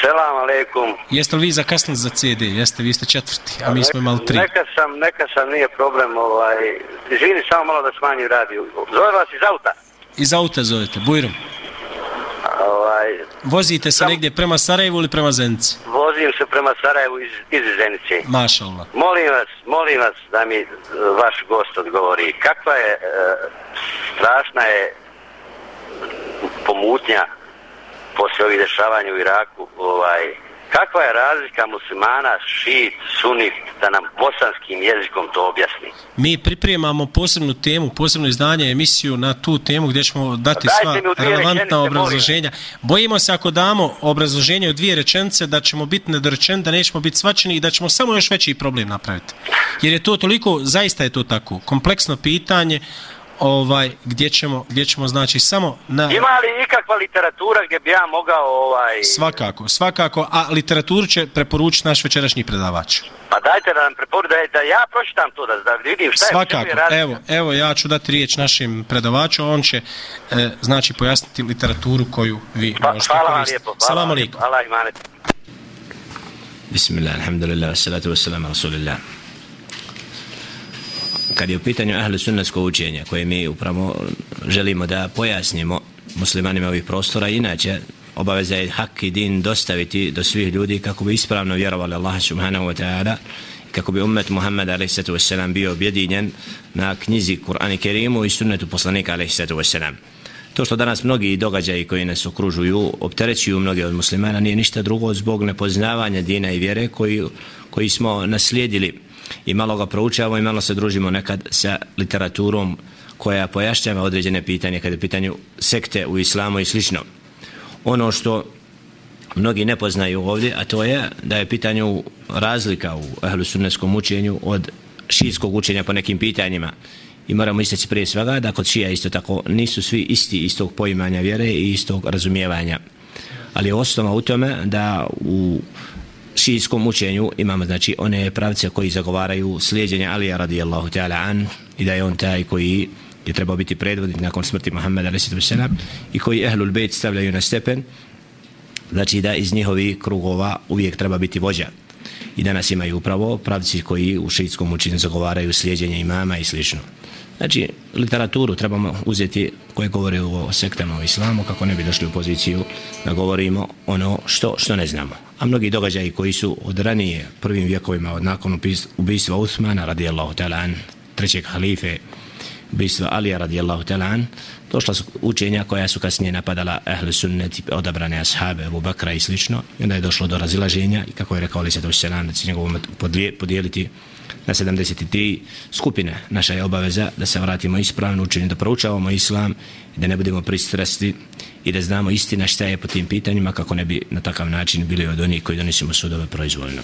Selam aleikum. Jeste li vi zakasnili za CD? Jeste, vi ste četvrti, a mi smo imali tri. Neka sam, neka sam, nije problem, ovaj, živim samo malo da smanjim radio. Zove vas iz auta? Iz auta zovete, Bujrom. Ovaj, Vozite se Sam- negdje prema Sarajevu ili prema Zenici? vozim se prema Sarajevu iz, iz Zenice. Maša Allah. Molim vas, molim vas da mi e, vaš gost odgovori. Kakva je, e, strašna je pomutnja poslije ovih dešavanja u Iraku, ovaj, kakva je razlika muslimana, šit, sunit, da nam bosanskim jezikom to objasni. Mi pripremamo posebnu temu, posebno izdanje, emisiju na tu temu gdje ćemo dati sva relevantna obrazloženja. Bojimo se ako damo obrazloženje u dvije rečenice da ćemo biti nedorečeni, da nećemo biti svačeni i da ćemo samo još veći problem napraviti. Jer je to toliko, zaista je to tako, kompleksno pitanje ovaj gdje ćemo gdje ćemo znači samo na Ima li ikakva literatura gdje bi ja mogao ovaj... svakako svakako a literaturu će preporučiti naš večerašnji predavač Pa dajte da nam preporu, da, da ja pročitam to, da, da vidim šta Svakako, je razlika. evo, evo ja ću dati riječ našim predavaču, on će e, znači pojasniti literaturu koju vi Pa, možete hvala vam koristiti. lijepo. Hvala Salam vam lijepo. imanet. Bismillah, alhamdulillah, salatu wassalamu ala rasulillah. Kad je u pitanju ahle sunnatsko učenje koje mi upravo želimo da pojasnimo muslimanima ovih prostora, inače obaveza je hak i din dostaviti do svih ljudi kako bi ispravno vjerovali Allah subhanahu wa ta'ala i kako bi ummet Muhammed a.s. bio objedinjen na knjizi Kur'an i Kerimu i sunnetu poslanika a.s. To što danas mnogi događaji koji nas okružuju opterećuju mnoge od muslimana nije ništa drugo zbog nepoznavanja dina i vjere koji, koji smo naslijedili i malo ga proučavamo i malo se družimo nekad sa literaturom koja pojašnjava određene pitanje kada je pitanju sekte u islamu i slično. Ono što mnogi ne poznaju ovdje, a to je da je pitanju razlika u ahlu sunnetskom učenju od šijskog učenja po nekim pitanjima. I moramo istaći prije svega da kod šija isto tako nisu svi isti istog poimanja vjere i istog razumijevanja. Ali je osnova u tome da u šijskom učenju imamo znači one pravce koji zagovaraju slijedjenje Alija radijallahu ta'ala an i da je on taj koji je trebao biti predvodnik nakon smrti Muhammeda a.s. i koji ehlul bejt stavljaju na stepen znači da iz njihovi krugova uvijek treba biti vođa i danas imaju upravo pravci koji u šijskom učenju zagovaraju slijedjenje imama i slično. Znači, literaturu trebamo uzeti koje govore o sektama u islamu kako ne bi došli u poziciju da govorimo ono što što ne znamo. A mnogi događaji koji su od ranije prvim vjekovima od nakon ubistva ubijstva Uthmana radijallahu ta'ala an, trećeg halife ubistva Alija radijallahu ta'ala došla su učenja koja su kasnije napadala ehle sunnet, odabrane ashabe, Abu Bakra i slično, i onda je došlo do razilaženja i kako je rekao Ali Svetoš Selam, da će njegovo podijeliti na 73 skupine. Naša je obaveza da se vratimo ispravno učenju, da proučavamo islam i da ne budemo pristrasti i da znamo istina šta je po tim pitanjima kako ne bi na takav način bili od onih koji donesemo sudove proizvoljno.